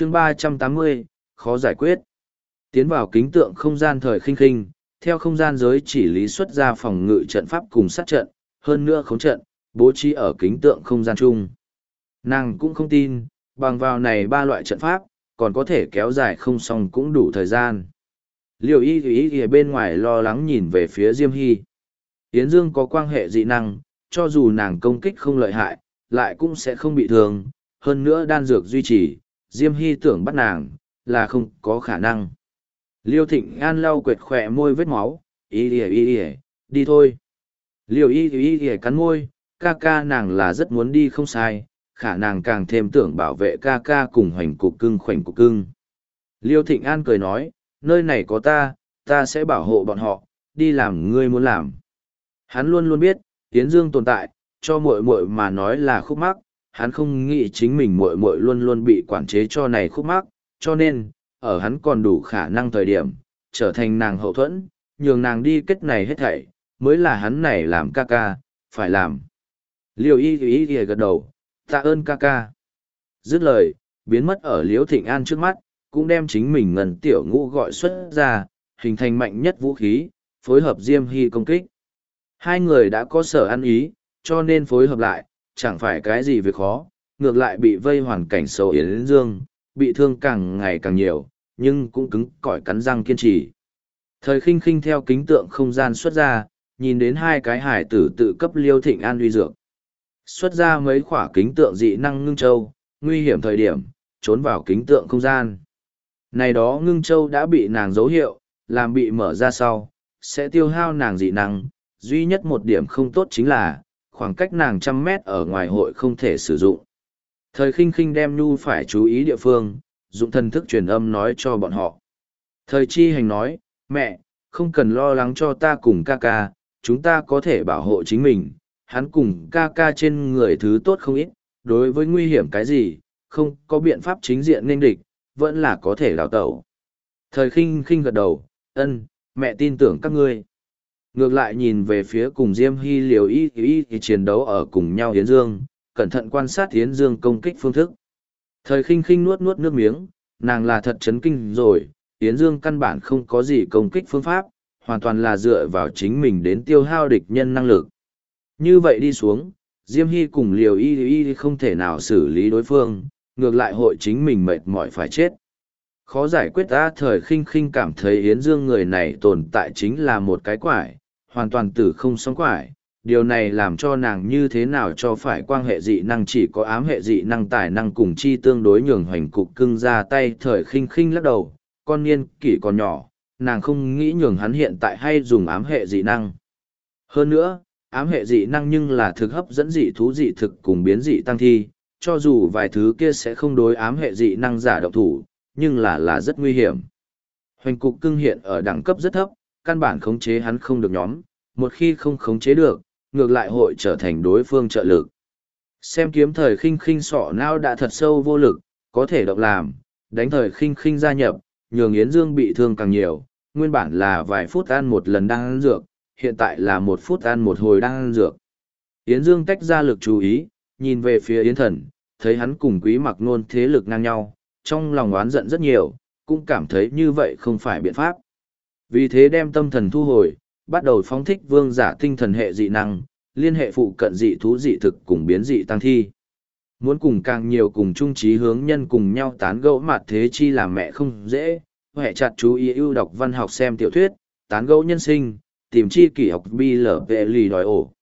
chương ba trăm tám mươi, khó giải quyết. Tiến vào kính tượng không gian thời khinh khinh, theo không gian giới chỉ lý xuất ra phòng ngự trận pháp cùng sát trận, hơn nữa khống trận, bố trí ở kính tượng không gian chung. Nàng cũng không tin, bằng vào này ba loại trận pháp, còn có thể kéo dài không xong cũng đủ thời gian. Liều y ý ý bên ngoài lo lắng nhìn về phía diêm hy. Yến dương có quan hệ dị năng, cho dù nàng công kích không lợi hại, lại cũng sẽ không bị thương, hơn nữa đan dược duy trì diêm hy tưởng bắt nàng, là không có khả năng. Liêu thịnh an lau quệt khỏe môi vết máu, y ỉa y ỉa đi thôi. Liêu y y y cắn môi, ca ca nàng là rất muốn đi không sai, khả nàng càng thêm tưởng bảo vệ ca ca cùng hoành cục cưng khoảnh cục cưng. Liêu thịnh an cười nói, nơi này có ta ta sẽ bảo hộ bọn họ, đi làm ngươi muốn làm. Hắn luôn luôn biết tiến dương tồn tại, cho muội muội mà nói là khúc mắc hắn không nghĩ chính mình muội muội luôn luôn bị quản chế cho này khúc mắc, cho nên, ở hắn còn đủ khả năng thời điểm, trở thành nàng hậu thuẫn, nhường nàng đi kết này hết thảy, mới là hắn này làm ca ca, phải làm. Liêu y y y gật đầu, tạ ơn ca ca. Dứt lời, biến mất ở liễu thịnh an trước mắt, cũng đem chính mình ngần tiểu ngũ gọi xuất ra, hình thành mạnh nhất vũ khí, phối hợp diêm hy công kích. Hai người đã có sở ăn ý, cho nên phối hợp lại chẳng phải cái gì việc khó ngược lại bị vây hoàn cảnh sầu yến dương bị thương càng ngày càng nhiều nhưng cũng cứng cỏi cắn răng kiên trì thời khinh khinh theo kính tượng không gian xuất ra nhìn đến hai cái hải tử tự cấp liêu thịnh an uy dược xuất ra mấy khỏa kính tượng dị năng ngưng châu, nguy hiểm thời điểm, trốn vào kính tượng không gian. Này đó ngưng châu đã bị nàng dấu hiệu, làm bị mở ra sau, sẽ tiêu hao nàng dị năng, duy nhất một điểm không tốt chính là, khoảng cách nàng trăm mét ở ngoài hội không thể sử dụng. Thời khinh khinh đem nhu phải chú ý địa phương, dụng thần thức truyền âm nói cho bọn họ. Thời chi hành nói, mẹ, không cần lo lắng cho ta cùng ca ca, chúng ta có thể bảo hộ chính mình, hắn cùng ca ca trên người thứ tốt không ít, đối với nguy hiểm cái gì, không có biện pháp chính diện nên địch, vẫn là có thể đào tẩu. Thời khinh khinh gật đầu, ân, mẹ tin tưởng các ngươi. Ngược lại nhìn về phía cùng Diêm Hy liều y y y chiến đấu ở cùng nhau Hiến Dương, cẩn thận quan sát Hiến Dương công kích phương thức. Thời khinh khinh nuốt nuốt nước miếng, nàng là thật chấn kinh rồi, Hiến Dương căn bản không có gì công kích phương pháp, hoàn toàn là dựa vào chính mình đến tiêu hao địch nhân năng lực. Như vậy đi xuống, Diêm Hy cùng liều y y không thể nào xử lý đối phương, ngược lại hội chính mình mệt mỏi phải chết. Khó giải quyết ta thời khinh khinh cảm thấy Yến Dương người này tồn tại chính là một cái quải, hoàn toàn tử không sống quải. Điều này làm cho nàng như thế nào cho phải quan hệ dị năng chỉ có ám hệ dị năng tài năng cùng chi tương đối nhường hoành cục cưng ra tay thời khinh khinh lắc đầu, con niên kỷ còn nhỏ, nàng không nghĩ nhường hắn hiện tại hay dùng ám hệ dị năng. Hơn nữa, ám hệ dị năng nhưng là thực hấp dẫn dị thú dị thực cùng biến dị tăng thi, cho dù vài thứ kia sẽ không đối ám hệ dị năng giả động thủ, nhưng là là rất nguy hiểm. Hoành cục cưng hiện ở đẳng cấp rất thấp, căn bản khống chế hắn không được nhóm, một khi không khống chế được, ngược lại hội trở thành đối phương trợ lực. Xem kiếm thời khinh khinh sọ não đã thật sâu vô lực, có thể động làm, đánh thời khinh khinh gia nhập, nhường Yến Dương bị thương càng nhiều, nguyên bản là vài phút ăn một lần đang ăn dược, hiện tại là một phút ăn một hồi đang ăn dược. Yến Dương tách ra lực chú ý, nhìn về phía Yến Thần, thấy hắn cùng quý mặc nôn thế lực ngang nhau, trong lòng oán giận rất nhiều, cũng cảm thấy như vậy không phải biện pháp. Vì thế đem tâm thần thu hồi, bắt đầu phóng thích vương giả tinh thần hệ dị năng, liên hệ phụ cận dị thú dị thực cùng biến dị tăng thi. Muốn cùng càng nhiều cùng chung trí hướng nhân cùng nhau tán gẫu mặt thế chi làm mẹ không dễ, hệ chặt chú ý ưu đọc văn học xem tiểu thuyết, tán gẫu nhân sinh, tìm chi kỷ học bi lở vệ lì đòi ổ.